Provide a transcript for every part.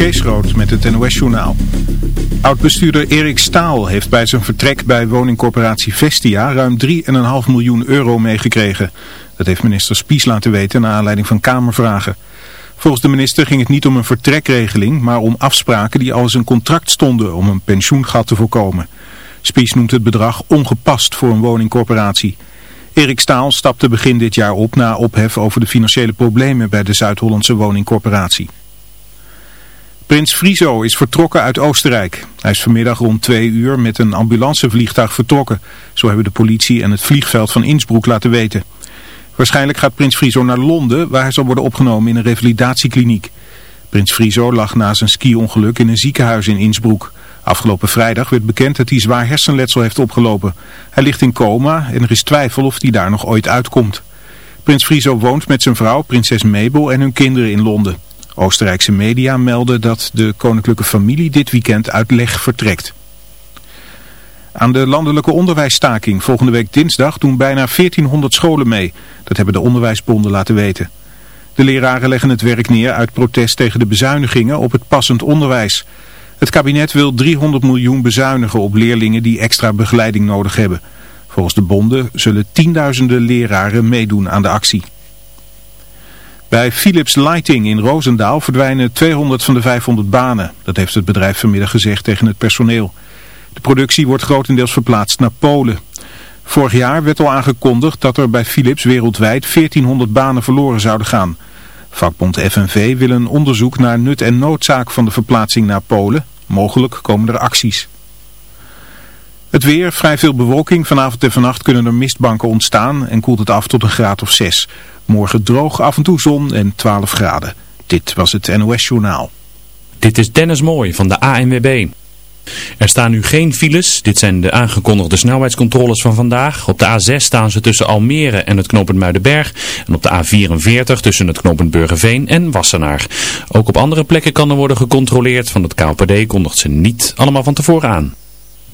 Kees Rood met het NOS-journaal. Oud-bestuurder Erik Staal heeft bij zijn vertrek bij woningcorporatie Vestia ruim 3,5 miljoen euro meegekregen. Dat heeft minister Spies laten weten naar aanleiding van Kamervragen. Volgens de minister ging het niet om een vertrekregeling, maar om afspraken die al in een contract stonden om een pensioengat te voorkomen. Spies noemt het bedrag ongepast voor een woningcorporatie. Erik Staal stapte begin dit jaar op na ophef over de financiële problemen bij de Zuid-Hollandse woningcorporatie. Prins Friso is vertrokken uit Oostenrijk. Hij is vanmiddag rond twee uur met een ambulancevliegtuig vertrokken. Zo hebben de politie en het vliegveld van Innsbruck laten weten. Waarschijnlijk gaat Prins Friso naar Londen, waar hij zal worden opgenomen in een revalidatiekliniek. Prins Friso lag na zijn ski-ongeluk in een ziekenhuis in Innsbruck. Afgelopen vrijdag werd bekend dat hij zwaar hersenletsel heeft opgelopen. Hij ligt in coma en er is twijfel of hij daar nog ooit uitkomt. Prins Friso woont met zijn vrouw, prinses Mabel en hun kinderen in Londen. Oostenrijkse media melden dat de koninklijke familie dit weekend uit leg vertrekt. Aan de landelijke onderwijsstaking volgende week dinsdag doen bijna 1400 scholen mee. Dat hebben de onderwijsbonden laten weten. De leraren leggen het werk neer uit protest tegen de bezuinigingen op het passend onderwijs. Het kabinet wil 300 miljoen bezuinigen op leerlingen die extra begeleiding nodig hebben. Volgens de bonden zullen tienduizenden leraren meedoen aan de actie. Bij Philips Lighting in Roosendaal verdwijnen 200 van de 500 banen. Dat heeft het bedrijf vanmiddag gezegd tegen het personeel. De productie wordt grotendeels verplaatst naar Polen. Vorig jaar werd al aangekondigd dat er bij Philips wereldwijd 1400 banen verloren zouden gaan. Vakbond FNV wil een onderzoek naar nut en noodzaak van de verplaatsing naar Polen. Mogelijk komen er acties. Het weer, vrij veel bewolking. Vanavond en vannacht kunnen er mistbanken ontstaan en koelt het af tot een graad of 6. Morgen droog, af en toe zon en 12 graden. Dit was het NOS Journaal. Dit is Dennis Mooij van de ANWB. Er staan nu geen files. Dit zijn de aangekondigde snelheidscontroles van vandaag. Op de A6 staan ze tussen Almere en het knooppunt Muidenberg. En op de A44 tussen het knooppunt Burgerveen en Wassenaar. Ook op andere plekken kan er worden gecontroleerd. Van het KPD kondigt ze niet allemaal van tevoren aan.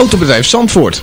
Autobedrijf Zandvoort,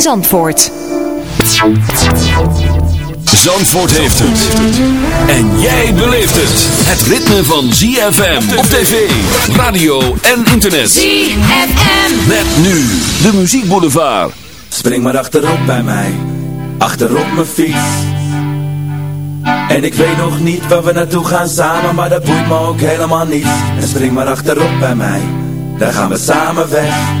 Zandvoort. Zandvoort heeft het. En jij beleeft het. Het ritme van ZFM op tv, radio en internet. ZFM. Met nu de muziekboulevard. Spring maar achterop bij mij, achterop mijn fiets. En ik weet nog niet waar we naartoe gaan samen, maar dat boeit me ook helemaal niet. En spring maar achterop bij mij, daar gaan we samen weg.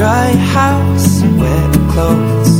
dry house and wet clothes.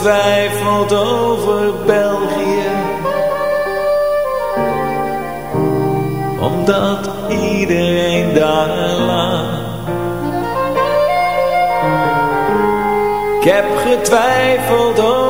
getwijfeld over België. Omdat iedereen daar laat Ik heb getwijfeld over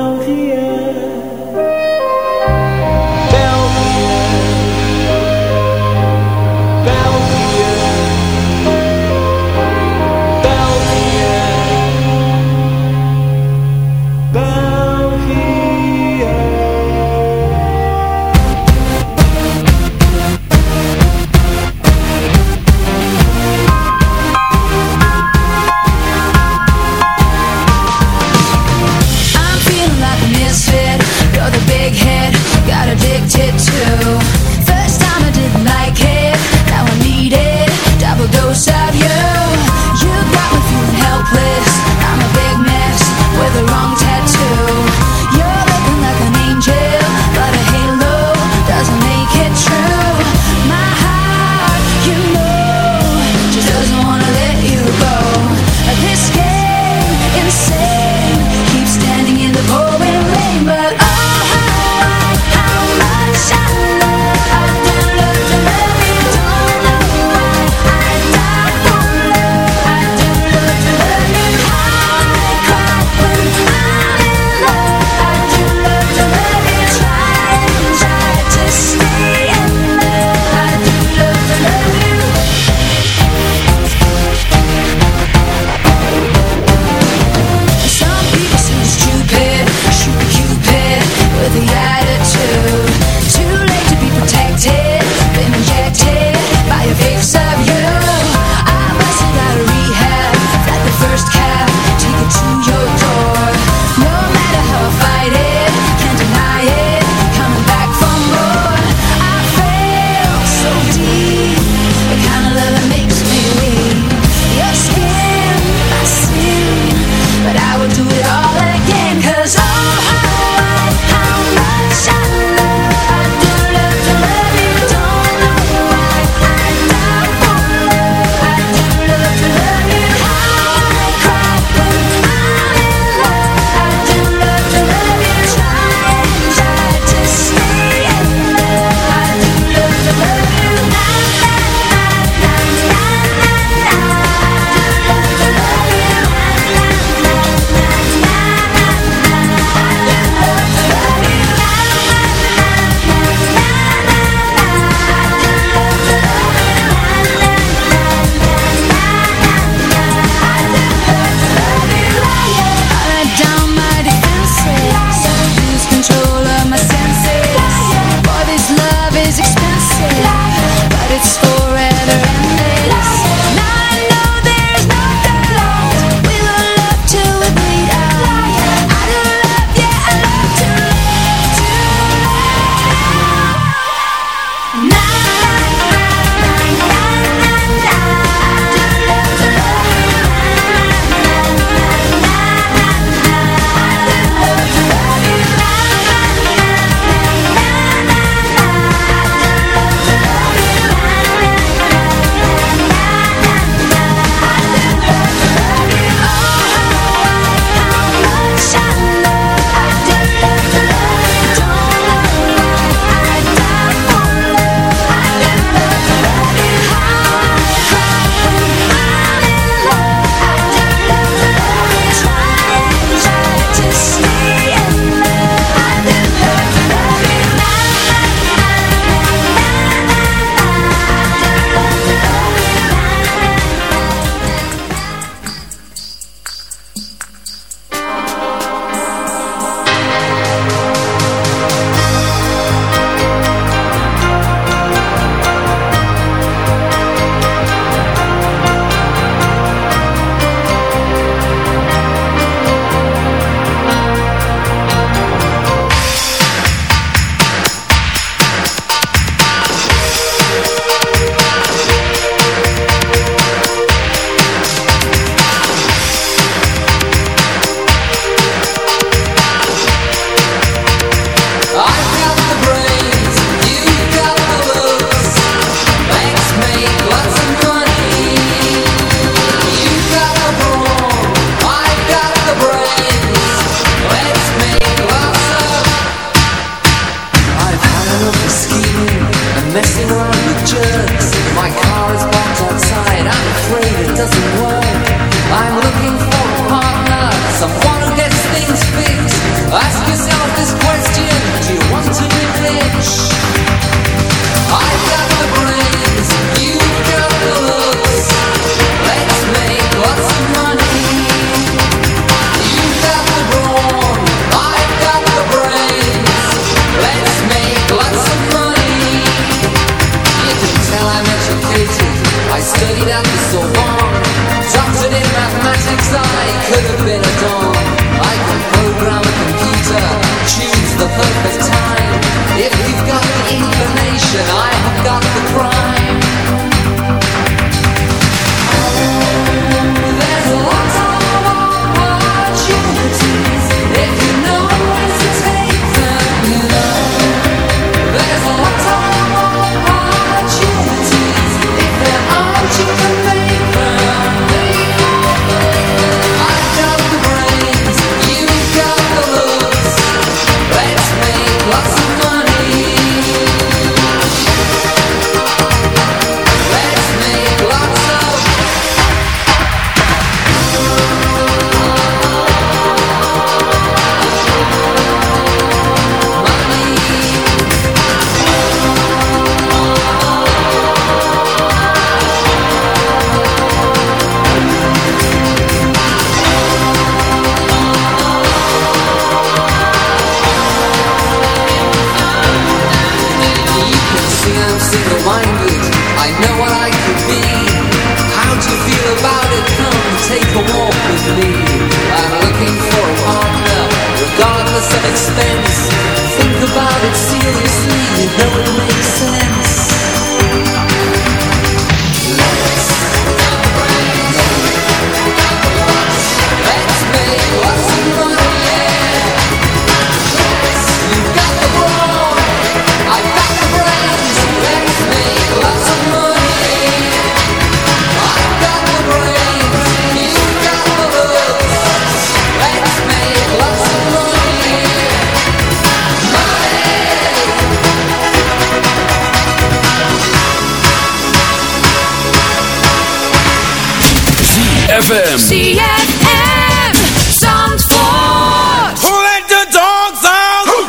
ZFM. ZFM. Zandvoort. Who let the dogs out? Who,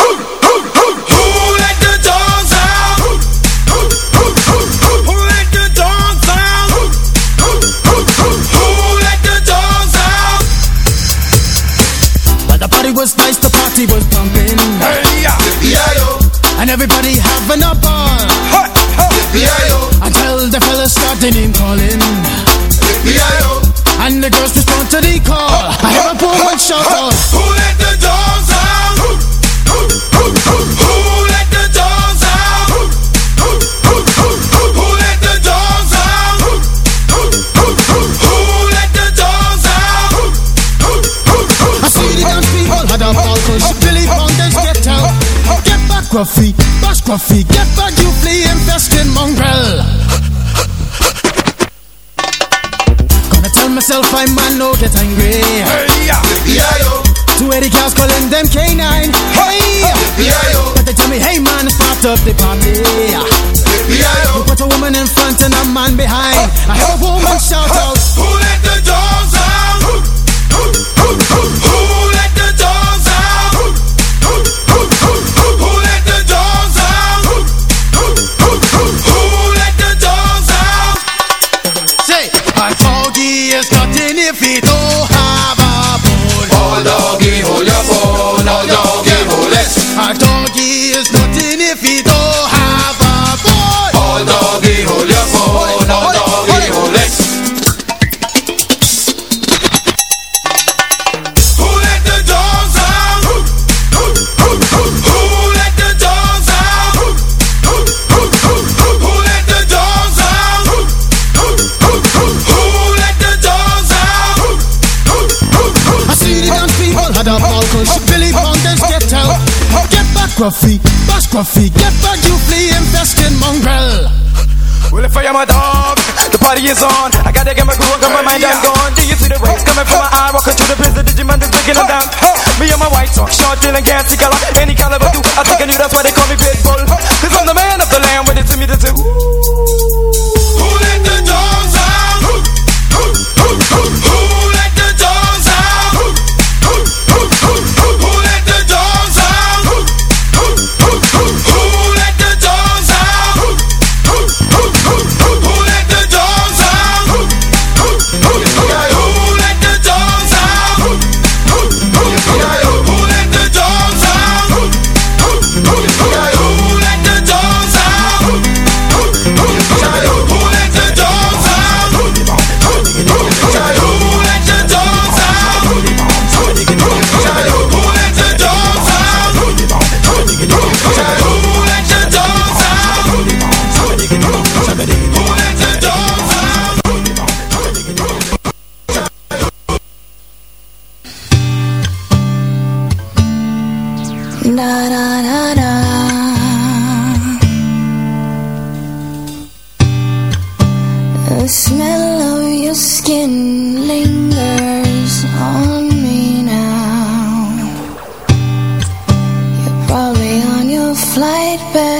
who, who, who, who let the dogs out? Who, who, who, who, who, let the dogs out? Who, who, who, who, who let the dogs out? But the party was nice, the party was pumping. Hey, yeah, yeah, yo. And everybody having a ball. Hey, hey, yeah, yo. Until the fella started him calling. coffee, Bosch koffie scruffy, bad scruffy. Get back, you flea infested mongrel. Well, if I am a dog, the party is on. I gotta get my groove on, my mind I'm gone. Do you see the rays coming from my eye? Walking through the prison, Digimon is breaking them down. Me and my white socks, short, dealing, gassy color. Any caliber, do I think I knew that's why they call me Pitbull. Cause I'm the man of the land when they see me, they say, ooh.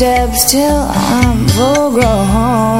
steps till I'm full grown.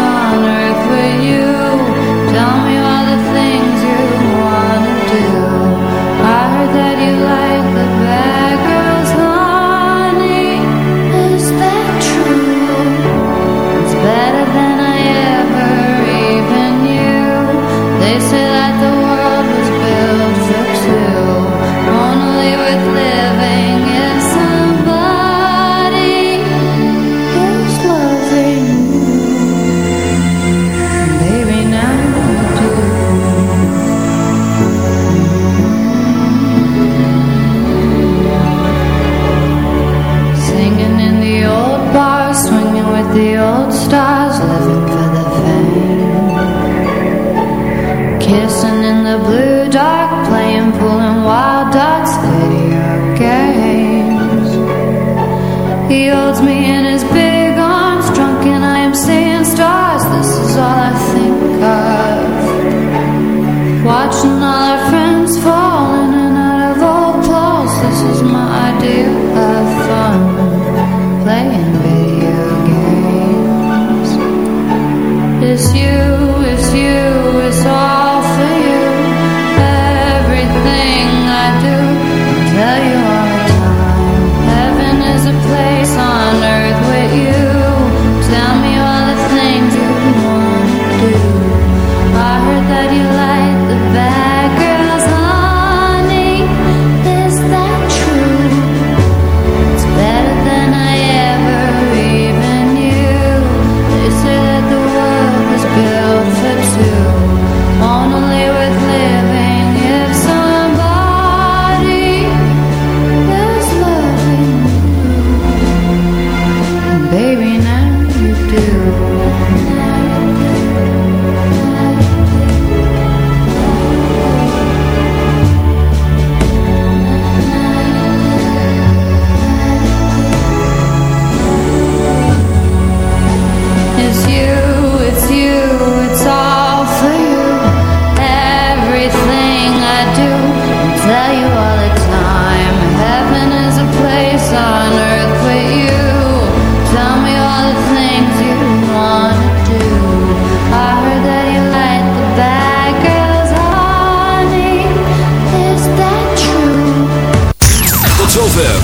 No.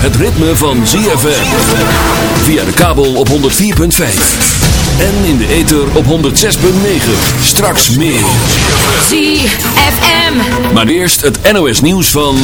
het ritme van ZFM. Via de kabel op 104.5. En in de ether op 106.9. Straks meer. ZFM. Maar eerst het NOS nieuws van...